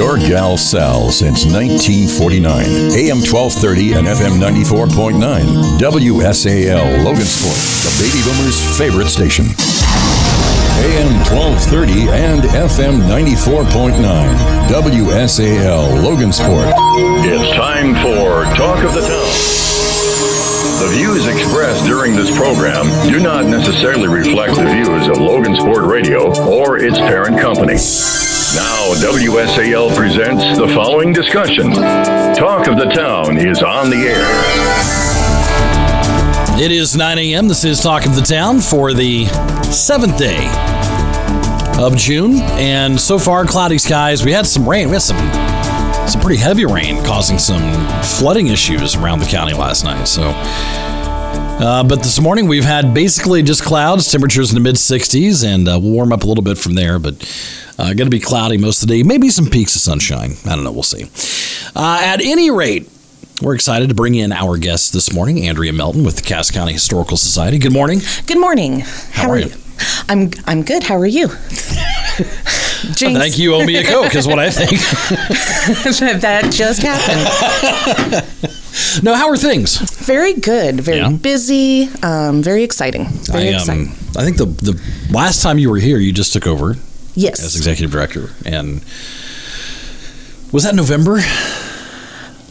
Your gal Sal since 1949. AM 1230 and FM 94.9. WSAL Logansport, the baby boomers' favorite station. AM 1230 and FM 94.9. WSAL Logansport. It's time for Talk of the Town. The views expressed during this program do not necessarily reflect the views of Logansport Radio or its parent company. Now, WSAL presents the following discussion. Talk of the Town is on the air. It is 9 a.m. This is Talk of the Town for the seventh day of June. And so far, cloudy skies. We had some rain. We had some some pretty heavy rain causing some flooding issues around the county last night. So, uh, but this morning we've had basically just clouds, temperatures in the mid 60s, and uh, we'll warm up a little bit from there. But uh, going to be cloudy most of the day, maybe some peaks of sunshine. I don't know. We'll see. Uh, at any rate, we're excited to bring in our guest this morning, Andrea Melton with the Cass County Historical Society. Good morning. Good morning. How, are, you? I'm I'm good. How are you? Jinx. I think you owe me a Coke, is what I think. that just happened. no, how are things? Very good. Very Yeah. busy. Um, very exciting. Very I, um, exciting. I think the the last time you were here, you just took over Yes. as executive director, and was that November?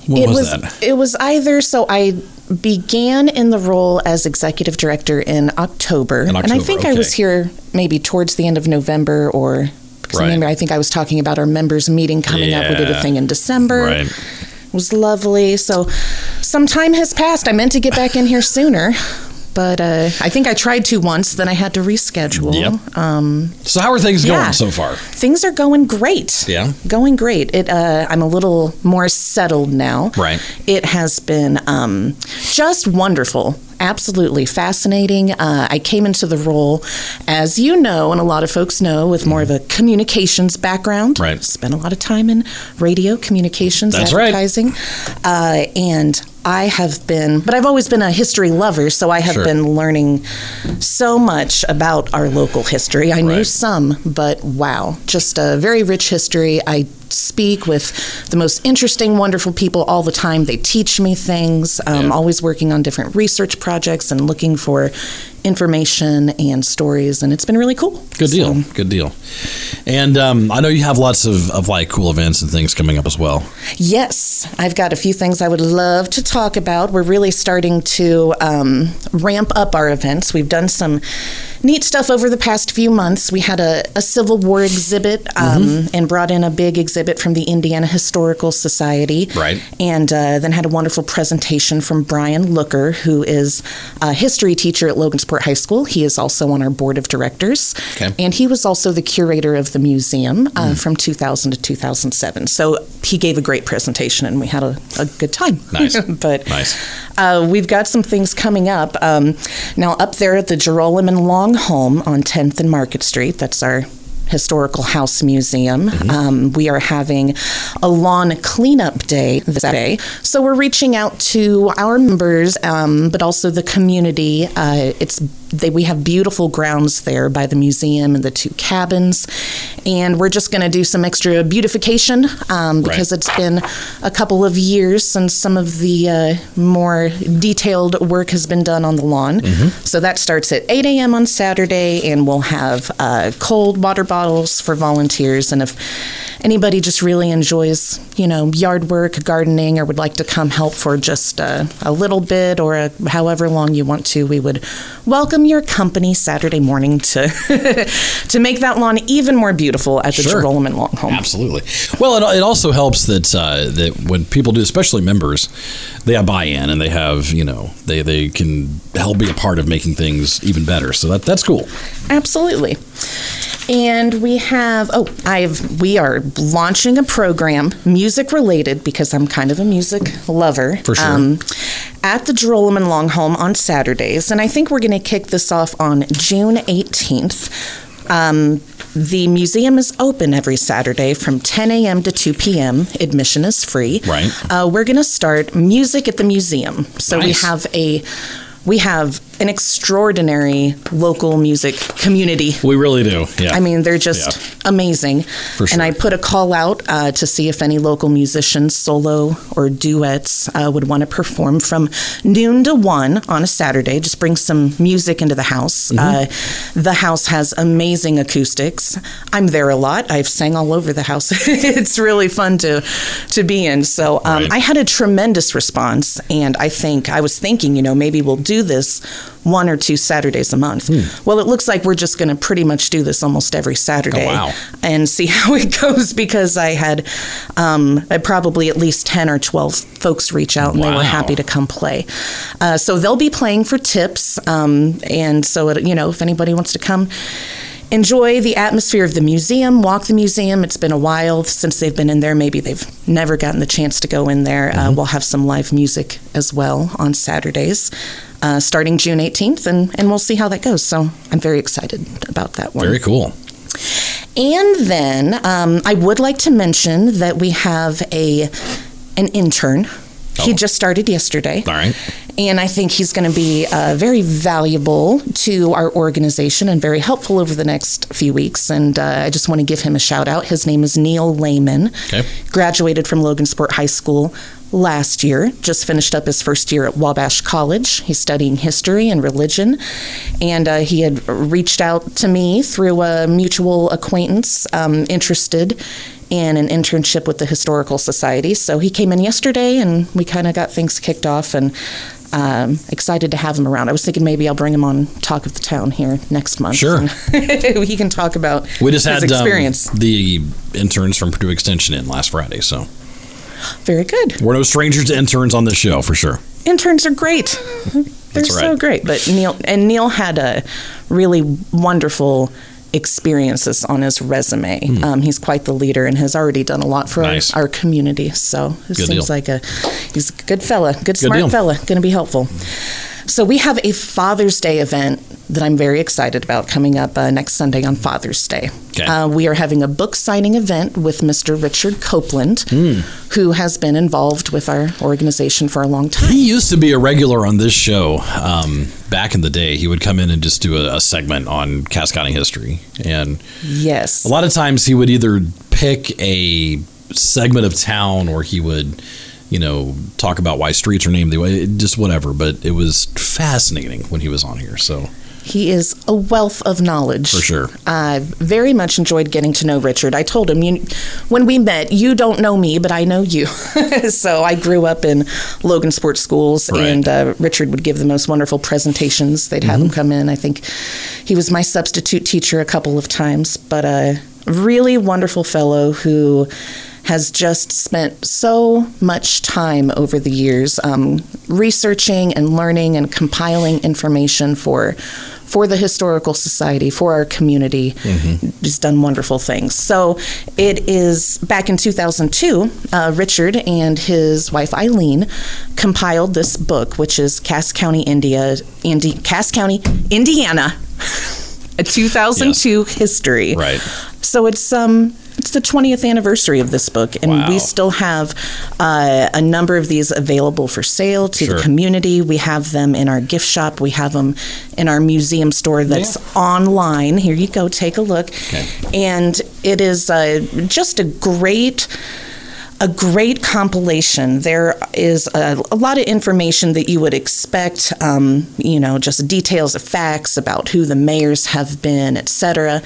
What it was, was that? it was either so I began in the role as executive director in October, In and I October, think I was here maybe towards the end of November or Right. remember I think I was talking about our members meeting coming up. We did a thing in December. Right. It was lovely. So some time has passed. I meant to get back in here sooner. But uh, I think I tried to once, then I had to reschedule. Yep. Um, So how are things Yeah. going so far? things are going great. Yeah. Going great. It. Uh, I'm a little more settled now. Right. It has been um, just wonderful. Absolutely fascinating. Uh, I came into the role, as you know, and a lot of folks know, with more of a communications background. Right. Spent a lot of time in radio communications, That's right. advertising, uh, and I have been. But I've always been a history lover, so I have Sure. been learning so much about our local history. I knew some, but wow, just a very rich history. I speak with the most interesting, wonderful people all the time. They teach me things. Um, Yeah. Always working on different research projects and looking for information and stories, and it's been really cool. Good deal. So, Good deal. And um, I know you have lots of, of like cool events and things coming up as well. Yes, I've got a few things I would love to talk about. We're really starting to um, ramp up our events. We've done some neat stuff over the past few months. We had a, a Civil War exhibit um, Mm-hmm. and brought in a big exhibit from the Indiana Historical Society. Right. And uh, then had a wonderful presentation from Brian Looker, who is a history teacher at High School. He is also on our board of directors. Okay. Mm. And he was also the curator of the museum uh, from 2000 to 2007. So he gave a great presentation and we had a, a good time. Nice. but Nice. uh, we've got some things coming up. Um, now, up there at the Jerolaman Long Home on 10th and Market Street, that's our historical house museum. Um, we are having a lawn cleanup day this day. So we're reaching out to our members, um, but also the community. Uh, it's they, we have beautiful grounds there by the museum and the two cabins, and we're just going to do some extra beautification um, because it's been a couple of years since some of the uh, more detailed work has been done on the lawn. So that starts at 8 a.m. on Saturday, and we'll have uh, cold water bottles for volunteers. And if anybody just really enjoys, you know, yard work, gardening, or would like to come help for just uh, a little bit or a, however long you want to, we would welcome your company Saturday morning to to make that lawn even more beautiful at the Sure. Jerolaman Long Home. Absolutely. Well, it, it also helps that uh, that when people do, especially members, they have buy-in and they have you know they they can help be a part of making things even better. So that that's cool. Absolutely. And we have oh, I've we are launching a program, music related, because I'm kind of a music lover. For sure. at the Jerolaman Long Home on Saturdays, and I think we're going to kick this off on June 18th. Um, the museum is open every Saturday from 10 a.m. to 2 p.m. Admission is free. Right. Uh, we're going to start music at the museum. So we have a we have an extraordinary local music community. We really do. Yeah. I mean, they're just amazing. For sure. And I put a call out uh, to see if any local musicians, solo or duets, uh, would want to perform from noon to one on a Saturday. Just bring some music into the house. Mm-hmm. Uh, the house has amazing acoustics. I'm there a lot. I've sang all over the house. it's really fun to to be in. So um, Right. I had a tremendous response, and I think I was thinking, you know, maybe we'll do this one or two Saturdays a month. Hmm. Well, it looks like we're just going to pretty much do this almost every Saturday Oh, wow. and see how it goes because I had um, uh, probably at least 10 or 12 folks reach out and they were happy to come play. Uh, so they'll be playing for tips. Um, and so, it, you know, if anybody wants to come, enjoy the atmosphere of the museum, walk the museum. It's been a while since they've been in there. Maybe they've never gotten the chance to go in there. Uh, we'll have some live music as well on Saturdays. Uh, starting June 18th, and, and we'll see how that goes. So I'm very excited about that one. Very cool. And then um, I would like to mention that we have a an intern. He Oh. just started yesterday. All right. And I think he's going to be uh, very valuable to our organization and very helpful over the next few weeks. And uh, I just want to give him a shout out. His name is Neil Lehman. Okay. Graduated from Logansport High School last year. Just finished up his first year at Wabash College. He's studying history and religion. And uh, he had reached out to me through a mutual acquaintance um, interested in an internship with the Historical Society. So he came in yesterday and we kind of got things kicked off and um, excited to have him around. I was thinking maybe I'll bring him on Talk of the Town here next month. Sure. he can talk about We just his had um, the interns from Purdue Extension in last Friday, so Very good. we're no strangers to interns on this show for sure. interns are great. They're That's so great. But Neil and Neil had a really wonderful experiences on his resume. Um, he's quite the leader and has already done a lot for Hmm. Nice. our, our community. So it Good seems deal. like a he's a good fella, good, smart deal. fella, going to be helpful. So we have a Father's Day event that I'm very excited about coming up uh, next Sunday on Father's Day. Okay. Uh, we are having a book signing event with Mr. Richard Copeland, Hmm. who has been involved with our organization for a long time. He used to be a regular on this show um, back in the day. He would come in and just do a, a segment on Cass County history, and Yes. a lot of times he would either pick a segment of town or he would you know talk about why streets are named the way just whatever but it was fascinating when he was on here so He is a wealth of knowledge. For sure. I very much enjoyed getting to know Richard. I told him, you, when we met, you don't know me, but I know you. so I grew up in Logansport Schools, Right. and uh, Richard would give the most wonderful presentations. They'd have Mm-hmm. him come in. I think he was my substitute teacher a couple of times, but a really wonderful fellow who has just spent so much time over the years um, researching and learning and compiling information for for the historical society for our community. He's done wonderful things. So it is back in 2002 uh, richard and his wife eileen compiled this book which is cass county india Indi- cass county indiana a 2002 history. Right. So it's um it's the 20th anniversary of this book, and Wow. we still have uh, a number of these available for sale to Sure. the community. We have them in our gift shop. We have them in our museum store that's online. Here you go, take a look. Okay. And it is uh, just a great a great compilation. There is a, a lot of information that you would expect, um, you know, just details of facts about who the mayors have been, etc.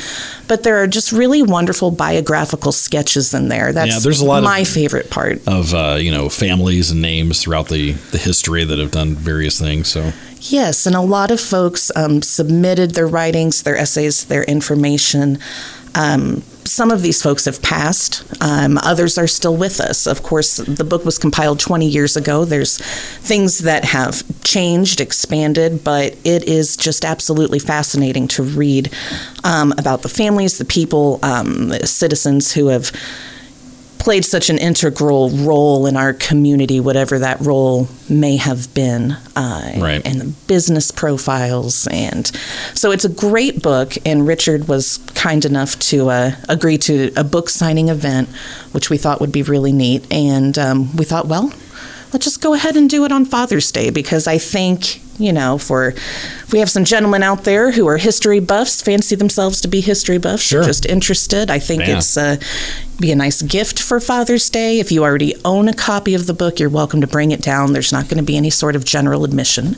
But there are just really wonderful biographical sketches in there. That's Yeah, there's a lot of- my favorite part. of uh, you know families and names throughout the the history that have done various things so Yes, and a lot of folks um, submitted their writings, their essays, their information. Um, some of these folks have passed. Um, others are still with us. Of course, the book was compiled 20 years ago. There's things that have changed, expanded, but it is just absolutely fascinating to read um, about the families, the people, um, the citizens who have played such an integral role in our community, whatever that role may have been, uh, Right. and the business profiles. And so it's a great book. And Richard was kind enough to uh, agree to a book signing event, which we thought would be really neat. And um, we thought, well, let's just go ahead and do it on Father's Day because I think, you know, for if we have some gentlemen out there who are history buffs, fancy themselves to be history buffs, Sure. just interested, I think Yeah. it's uh, be a nice gift for Father's Day. If you already own a copy of the book, you're welcome to bring it down. There's not going to be any sort of general admission.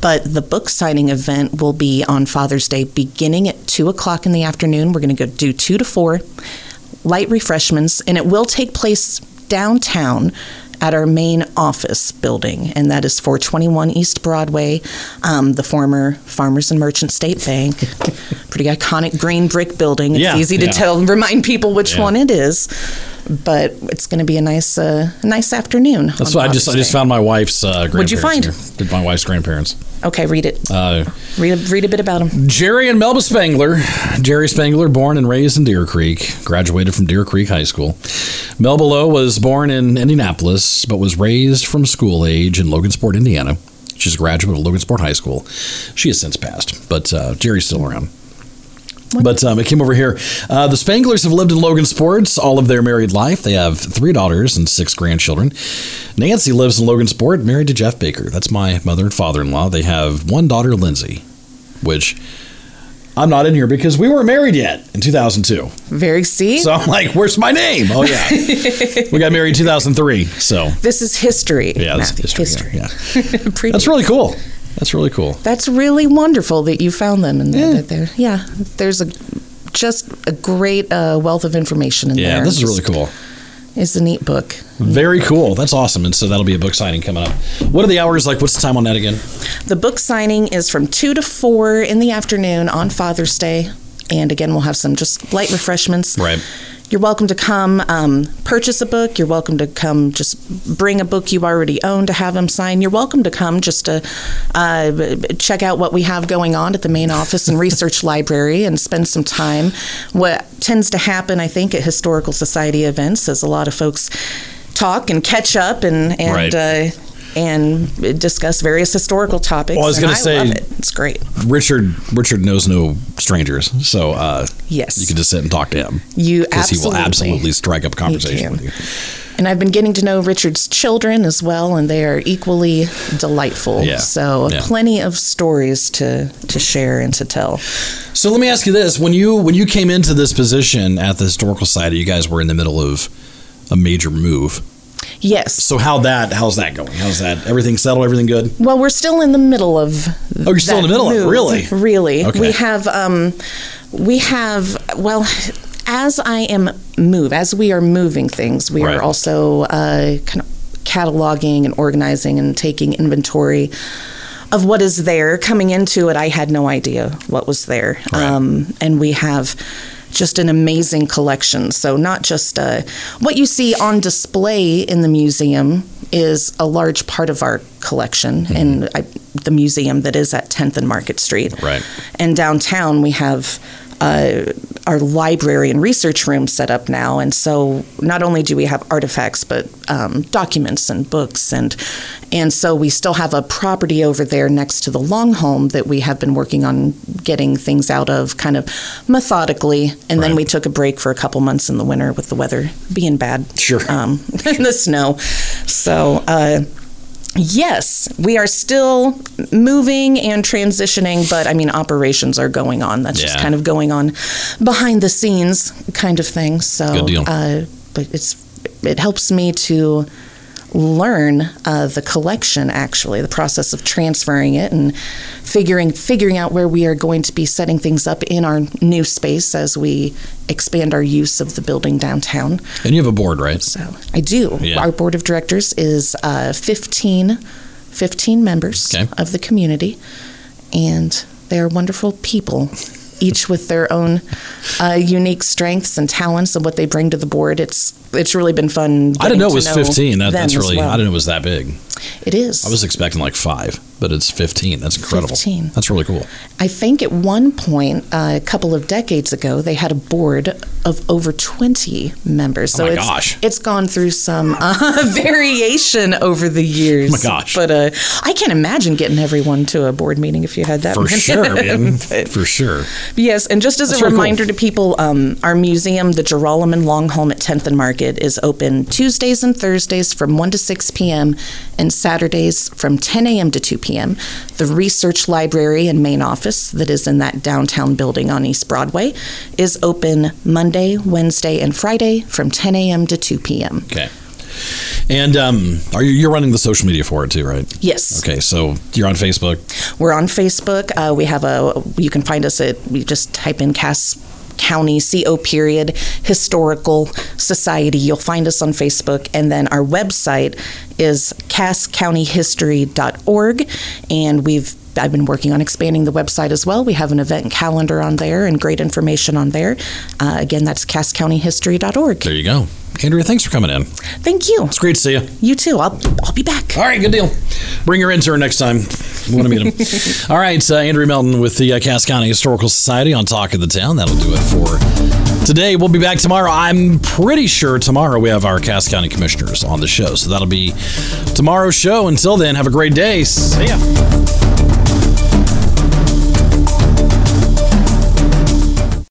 But the book signing event will be on Father's Day beginning at 2 o'clock in the afternoon. We're going to go do 2 to 4, light refreshments, and it will take place downtown at our main office building, and that is 421 East Broadway, um, the former Farmers and Merchant State Bank. Pretty iconic green brick building. It's Yeah, easy to yeah. tell, remind people which Yeah. one it is. But it's going to be a nice, uh, nice afternoon. That's what I just I just found my wife's uh, grandparents. What'd you find? here. Did my wife's grandparents. Okay, read it. Uh, Read a, read a bit about them. Jerry and Melba Spangler. Jerry Spangler, born and raised in Deer Creek, graduated from Deer Creek High School. Melba Lowe was born in Indianapolis, but was raised from school age in Logansport, Indiana. She's a graduate of Logansport High School. She has since passed, but uh, Jerry's still around. But um, it came over here. Uh, the Spanglers have lived in Logansport all of their married life. They have three daughters and six grandchildren. Nancy lives in Logansport, married to Jeff Baker. That's my mother and father in law. They have one daughter, Lindsay, which I'm not in here because we weren't married yet in 2002. Very see. So I'm like, where's my name? Oh, yeah. we got married in 2003. So, this is history. yeah, Matthew, history. Yeah. yeah. That's really cool. That's really cool. That's really wonderful that you found them and Yeah. that they're yeah. There's a just a great uh, wealth of information in Yeah, there. this is really cool. It's a neat book. Very cool. That's awesome. And so that'll be a book signing coming up. What are the hours like? What's the time on that again? The book signing is from two to four in the afternoon on Father's Day, and again we'll have some just light refreshments. Right. You're welcome to come um, purchase a book. You're welcome to come just bring a book you already own to have them sign. You're welcome to come just to uh, check out what we have going on at the main office and research library and spend some time. What tends to happen, I think, at historical society events is a lot of folks talk and catch up and and. Right. Uh, and discuss various historical topics. Well, I was gonna say- it. it's great. Richard Richard knows no strangers, so uh, Yes. you can just sit and talk to him You because he will absolutely- strike up a conversation can. with you. And I've been getting to know Richard's children as well, and they are equally delightful. Yeah. So Yeah. plenty of stories to to share and to tell. So let me ask you this: when you when you came into this position at the historical society, you guys were in the middle of a major move. Yes. So how that how's that going? How's that? Everything settled? Everything good? Well, we're still in the middle of. Oh, you're still in the middle of it, really? Really. Okay. We have. Um, we have. Well. As I am move, as we are moving things, we Right. are also uh, kind of cataloging and organizing and taking inventory of what is there. Coming into it, I had no idea what was there, Right. um, and we have just an amazing collection. So not just uh, what you see on display in the museum is a large part of our collection in I, the museum that is at 10th and Market Street. Right. And downtown we have uh, our library and research room set up now, and so not only do we have artifacts, but um, documents and books, and and so we still have a property over there next to the long home that we have been working on getting things out of, kind of methodically, and then we took a break for a couple months in the winter with the weather being bad, Sure. um, the snow, so. Uh, Yes, we are still moving and transitioning, but I mean, operations are going on. That's just kind of going on behind the scenes kind of thing. So. Uh, but it's it helps me to learn uh, the collection actually the process of transferring it and figuring figuring out where we are going to be setting things up in our new space as we expand our use of the building downtown And you have a board, right? so I do. Yeah. Our board of directors is uh, 15, 15 members Okay. of the community, and they are wonderful people, each with their own uh, unique strengths and talents and what they bring to the board. It's it's really been fun. I didn't know it was 15. That, that's really well. I didn't know it was that big. It is. I was expecting like five. But it's 15. That's incredible. 15. That's really cool. I think at one point, uh, a couple of decades ago, they had a board of over 20 members. So Oh my it's, gosh. it's gone through some uh, variation over the years. Oh my gosh. But uh, I can't imagine getting everyone to a board meeting if you had that For many. sure, man. But- For sure. Yes, and just as That's a really cool. reminder to people, um, our museum, the Jerolaman Long Home at 10th and Market, is open Tuesdays and Thursdays from 1 to 6 p.m. and Saturdays from 10 a.m. to 2 p.m. The research library and main office that is in that downtown building on East Broadway is open Monday, Wednesday, and Friday from 10 a.m. to 2 p.m. Okay. And um, are you you're running the social media for it too, right? Yes. Okay, so you're on Facebook. We're on Facebook. Uh, we have a. You can find us at. We just type in Cass County CO period Historical Society. You'll find us on Facebook, and then our website is casscountyhistory.org, and we've. I've been working on expanding the website as well. We have an event calendar on there and great information on there. Uh, again, that's casscountyhistory.org. There you go. Andrea, thanks for coming in. Thank you. It's great to see you. You too. I'll, I'll be back. All right, good deal. Bring your intern next time. We want to meet him. All right, uh, Andrea Melton with the uh, Cass County Historical Society on Talk of the Town. That'll do it for today. We'll be back tomorrow. I'm pretty sure tomorrow we have our Cass County Commissioners on the show. So that'll be tomorrow's show. Until then, have a great day. See ya.